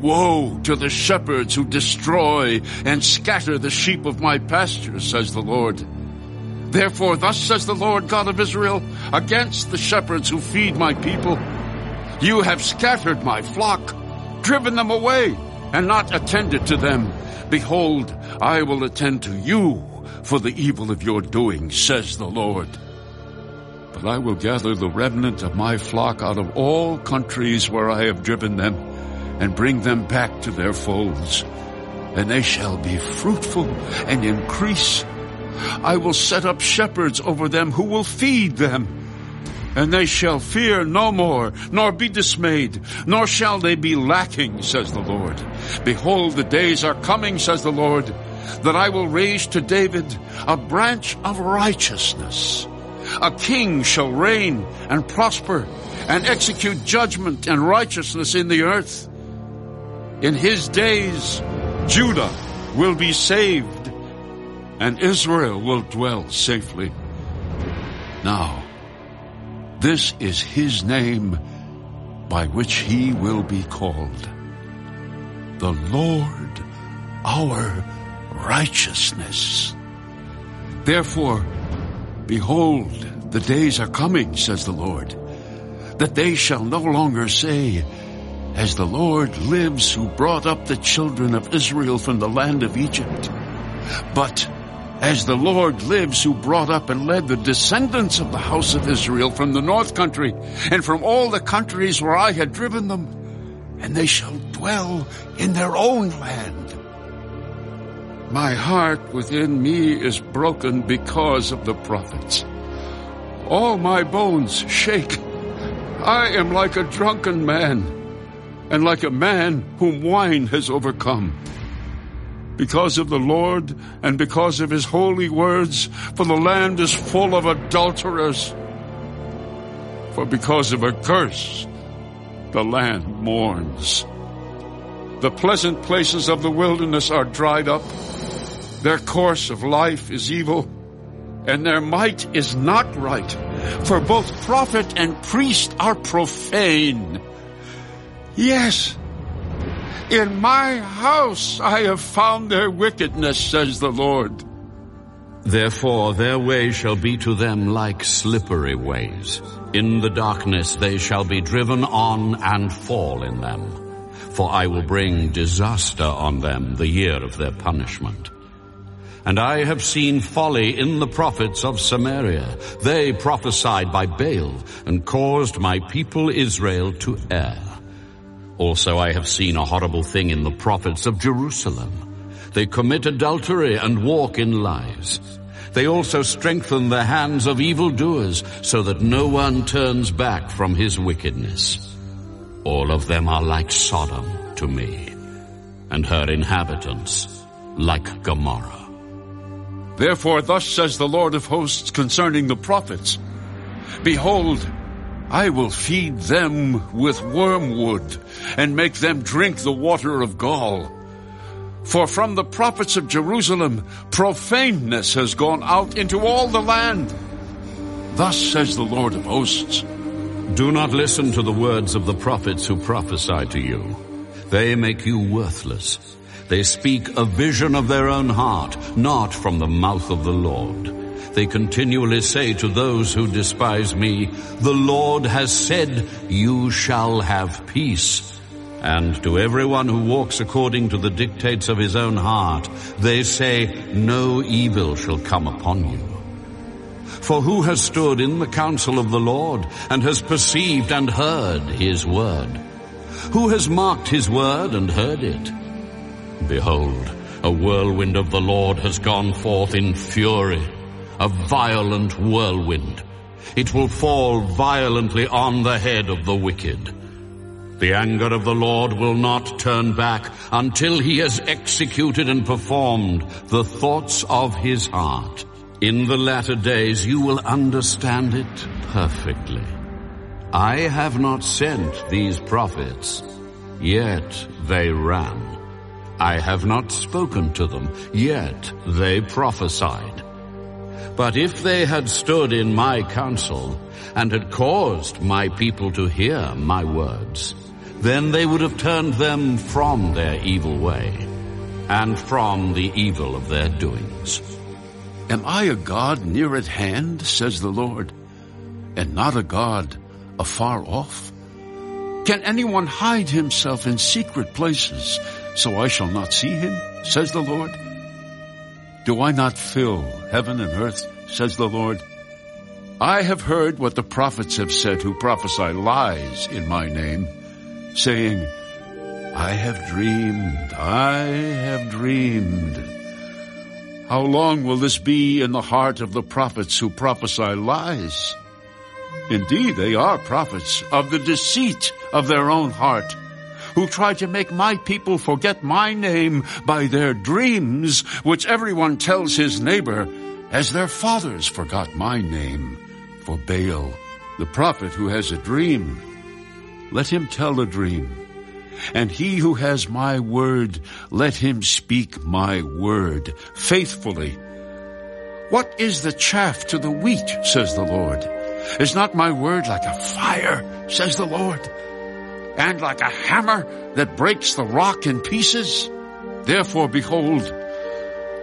Woe to the shepherds who destroy and scatter the sheep of my pasture, says the Lord. Therefore, thus says the Lord God of Israel, against the shepherds who feed my people. You have scattered my flock, driven them away, and not attended to them. Behold, I will attend to you for the evil of your doing, says the Lord. But I will gather the remnant of my flock out of all countries where I have driven them, and bring them back to their folds. And they shall be fruitful and increase. I will set up shepherds over them who will feed them. And they shall fear no more, nor be dismayed, nor shall they be lacking, says the Lord. Behold, the days are coming, says the Lord, that I will raise to David a branch of righteousness. A king shall reign and prosper and execute judgment and righteousness in the earth. In his days, Judah will be saved and Israel will dwell safely. Now, this is his name by which he will be called. The Lord our righteousness. Therefore, behold, the days are coming, says the Lord, that they shall no longer say, as the Lord lives who brought up the children of Israel from the land of Egypt. But as the Lord lives who brought up and led the descendants of the house of Israel from the north country and from all the countries where I had driven them, and they shall dwell in their own land. My heart within me is broken because of the prophets. All my bones shake. I am like a drunken man and like a man whom wine has overcome. Because of the Lord and because of his holy words, for the land is full of adulterers. For because of a curse, the land mourns. The pleasant places of the wilderness are dried up. Their course of life is evil, and their might is not right. For both prophet and priest are profane. Yes, in my house I have found their wickedness, says the Lord. Therefore their way shall be to them like slippery ways. In the darkness they shall be driven on and fall in them. For I will bring disaster on them the year of their punishment. And I have seen folly in the prophets of Samaria. They prophesied by Baal and caused my people Israel to err. Also I have seen a horrible thing in the prophets of Jerusalem. They commit adultery and walk in lies. They also strengthen the hands of evildoers so that no one turns back from his wickedness. All of them are like Sodom to me, and her inhabitants like Gomorrah. Therefore thus says the Lord of hosts concerning the prophets, Behold, I will feed them with wormwood and make them drink the water of gall. For from the prophets of Jerusalem, profaneness has gone out into all the land. Thus says the Lord of hosts. Do not listen to the words of the prophets who prophesy to you. They make you worthless. They speak a vision of their own heart, not from the mouth of the Lord. They continually say to those who despise me, The Lord has said, You shall have peace. And to everyone who walks according to the dictates of his own heart, they say, No evil shall come upon you. For who has stood in the counsel of the Lord, and has perceived and heard his word? Who has marked his word and heard it? Behold, a whirlwind of the Lord has gone forth in fury a violent whirlwind. It will fall violently on the head of the wicked. The anger of the Lord will not turn back until he has executed and performed the thoughts of his heart. In the latter days you will understand it perfectly. I have not sent these prophets, yet they ran. I have not spoken to them, yet they prophesied. But if they had stood in my counsel and had caused my people to hear my words, then they would have turned them from their evil way and from the evil of their doings. Am I a God near at hand, says the Lord, and not a God afar off? Can anyone hide himself in secret places so I shall not see him, says the Lord? Do I not fill heaven and earth, says the Lord? I have heard what the prophets have said who prophesy lies in my name, saying, I have dreamed, I have dreamed. How long will this be in the heart of the prophets who prophesy lies? Indeed, they are prophets of the deceit of their own heart, who try to make my people forget my name by their dreams, which everyone tells his neighbor, as their fathers forgot my name for Baal, the prophet who has a dream. Let him tell a dream. And he who has my word, let him speak my word faithfully. What is the chaff to the wheat, says the Lord? Is not my word like a fire, says the Lord? And like a hammer that breaks the rock in pieces? Therefore, behold,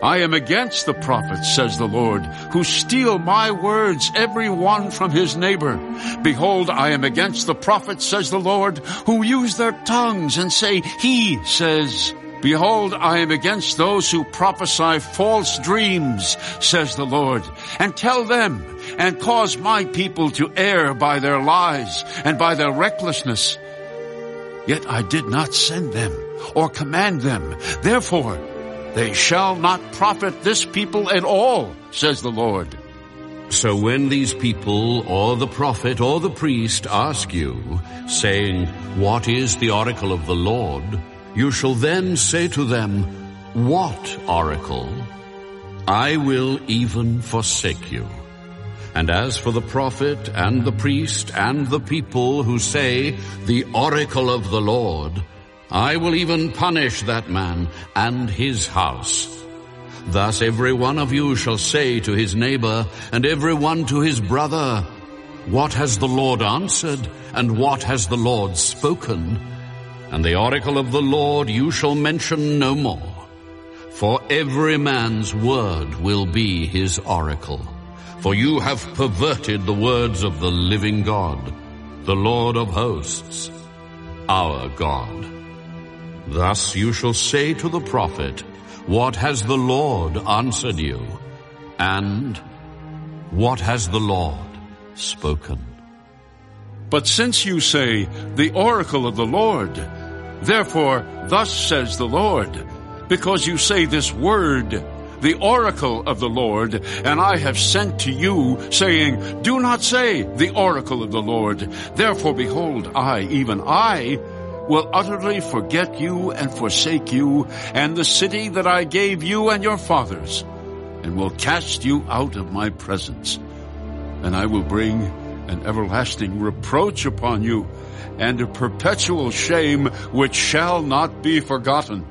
I am against the prophets, says the Lord, who steal my words, every one from his neighbor. Behold, I am against the prophets, says the Lord, who use their tongues and say, He says, Behold, I am against those who prophesy false dreams, says the Lord, and tell them and cause my people to err by their lies and by their recklessness. Yet I did not send them or command them. Therefore, they shall not profit this people at all, says the Lord. So when these people, or the prophet, or the priest ask you, saying, What is the oracle of the Lord? You shall then say to them, What oracle? I will even forsake you. And as for the prophet and the priest and the people who say, The oracle of the Lord, I will even punish that man and his house. Thus every one of you shall say to his neighbor and every one to his brother, What has the Lord answered and what has the Lord spoken? And the oracle of the Lord you shall mention no more. For every man's word will be his oracle. For you have perverted the words of the living God, the Lord of hosts, our God. Thus you shall say to the prophet, What has the Lord answered you? And what has the Lord spoken? But since you say, The oracle of the Lord, therefore thus says the Lord, because you say this word, the oracle of the Lord, and I have sent to you, saying, Do not say, the oracle of the Lord. Therefore behold, I, even I, will utterly forget you and forsake you and the city that I gave you and your fathers, and will cast you out of my presence. And I will bring an everlasting reproach upon you and a perpetual shame which shall not be forgotten.